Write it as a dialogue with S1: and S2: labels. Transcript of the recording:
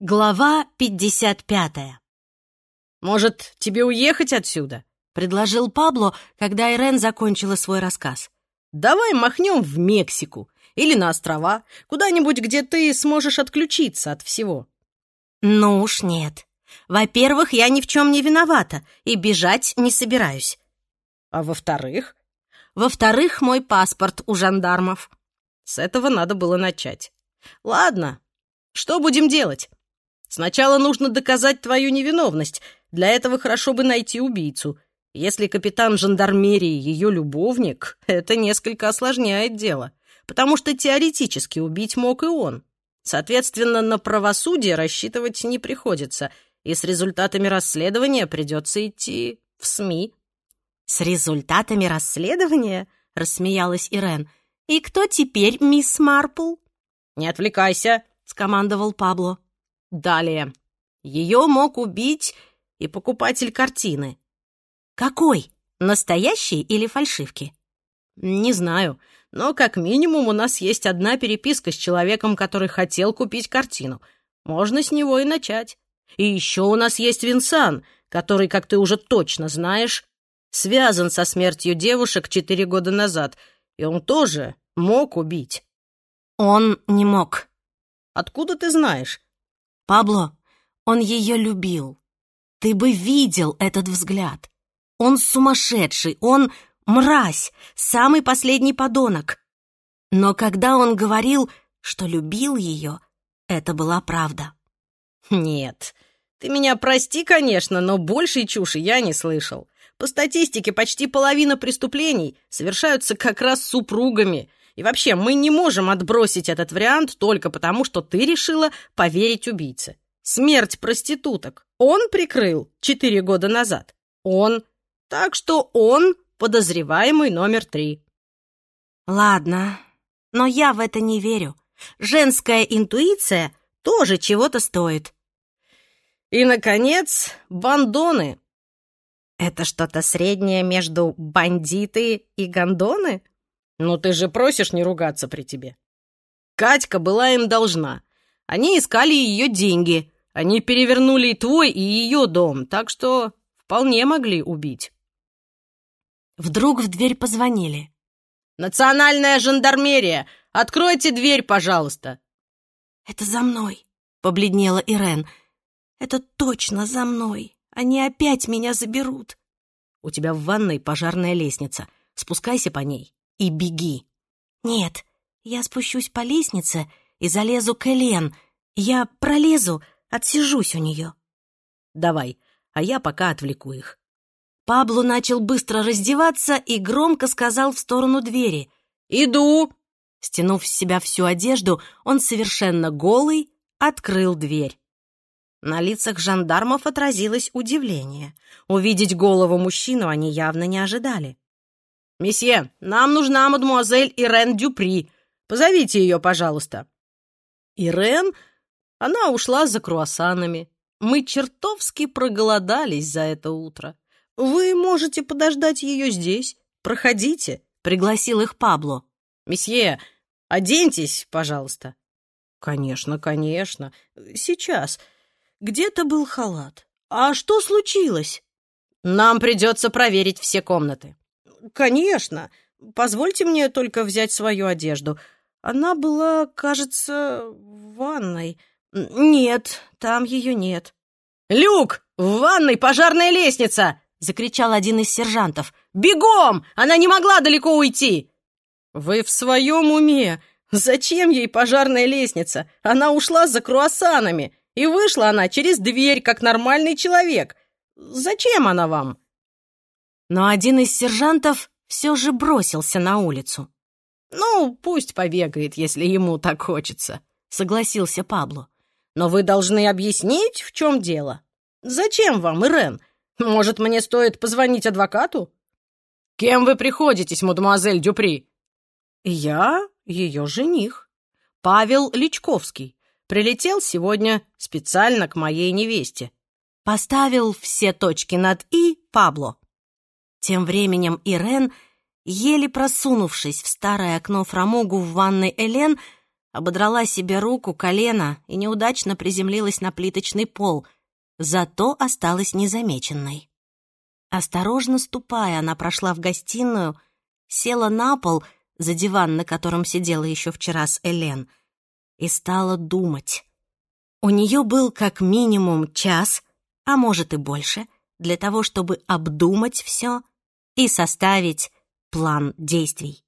S1: Глава 55
S2: «Может, тебе уехать отсюда?»
S1: — предложил Пабло, когда Ирен закончила свой рассказ.
S2: «Давай махнем в Мексику или на острова, куда-нибудь, где ты сможешь отключиться от всего».
S1: «Ну уж нет. Во-первых, я ни в чем не виновата и бежать не собираюсь.
S2: А во-вторых?»
S1: «Во-вторых, мой паспорт у жандармов».
S2: С этого надо было начать. «Ладно, что будем делать?» Сначала нужно доказать твою невиновность. Для этого хорошо бы найти убийцу. Если капитан жандармерии ее любовник, это несколько осложняет дело, потому что теоретически убить мог и он. Соответственно, на правосудие рассчитывать не приходится, и с результатами расследования придется идти в СМИ.
S1: «С результатами расследования?» — рассмеялась Ирен. «И кто теперь мисс Марпл?»
S2: «Не отвлекайся», — скомандовал Пабло. Далее. Ее мог убить и покупатель картины.
S1: Какой? Настоящий или фальшивки?
S2: Не знаю, но как минимум у нас есть одна переписка с человеком, который хотел купить картину. Можно с него и начать. И еще у нас есть Винсан, который, как ты уже точно знаешь, связан со смертью девушек четыре года назад, и он тоже мог убить.
S1: Он не мог.
S2: Откуда ты знаешь?
S1: Пабло, он ее любил. Ты бы видел этот взгляд. Он сумасшедший, он мразь, самый последний подонок. Но когда он говорил, что любил ее, это была правда.
S2: Нет, ты меня прости, конечно, но большей чуши я не слышал. По статистике, почти половина преступлений совершаются как раз супругами. И вообще, мы не можем отбросить этот вариант только потому, что ты решила поверить убийце. Смерть проституток он прикрыл четыре года назад. Он. Так что он подозреваемый номер три.
S1: Ладно, но я в это не верю. Женская интуиция тоже чего-то стоит.
S2: И, наконец, бандоны.
S1: Это что-то среднее между бандиты и гондоны?
S2: «Ну ты же просишь не ругаться при тебе». Катька была им должна. Они искали ее деньги. Они перевернули и твой, и ее дом, так что вполне могли убить.
S1: Вдруг в дверь позвонили.
S2: «Национальная жандармерия! Откройте дверь, пожалуйста!»
S1: «Это за мной!» — побледнела Ирен. «Это точно за мной! Они опять меня заберут!»
S2: «У тебя в ванной пожарная лестница. Спускайся по ней и беги.
S1: Нет, я спущусь по лестнице и залезу к Элен. Я пролезу, отсижусь у нее.
S2: Давай, а я пока отвлеку их.
S1: Пабло начал быстро раздеваться и громко сказал в сторону двери.
S2: «Иду!»
S1: Стянув с себя всю одежду, он совершенно голый открыл дверь. На лицах жандармов отразилось удивление. Увидеть голову мужчину они явно не ожидали.
S2: «Месье, нам нужна мадемуазель Ирен Дюпри. Позовите ее, пожалуйста». Ирен? Она ушла за круассанами. Мы чертовски проголодались за это утро. Вы можете подождать ее здесь. Проходите, — пригласил их Пабло. Месье, оденьтесь, пожалуйста. Конечно, конечно. Сейчас. Где-то был халат. А что случилось? Нам придется проверить все комнаты. «Конечно. Позвольте мне только взять свою одежду. Она была, кажется, в ванной. Нет, там ее нет». «Люк! В ванной пожарная лестница!» — закричал один из сержантов. «Бегом! Она не могла далеко уйти!» «Вы в своем уме? Зачем ей пожарная лестница? Она ушла за круассанами, и вышла она через дверь, как нормальный человек. Зачем она вам?»
S1: Но один из сержантов все же бросился на улицу.
S2: «Ну, пусть побегает, если ему так хочется», — согласился Пабло. «Но вы должны объяснить, в чем дело. Зачем вам, Ирен? Может, мне стоит позвонить адвокату?» «Кем вы приходитесь, мадемуазель Дюпри?» «Я ее жених, Павел Личковский. Прилетел сегодня специально к моей невесте».
S1: Поставил все точки над «и» Пабло. Тем временем Ирен, еле просунувшись в старое окно фрамугу в ванной Элен, ободрала себе руку, колено и неудачно приземлилась на плиточный пол, зато осталась незамеченной. Осторожно ступая, она прошла в гостиную, села на пол за диван, на котором сидела еще вчера с Элен, и стала думать. У нее был как минимум час, а может и больше, для того, чтобы обдумать все и составить план действий.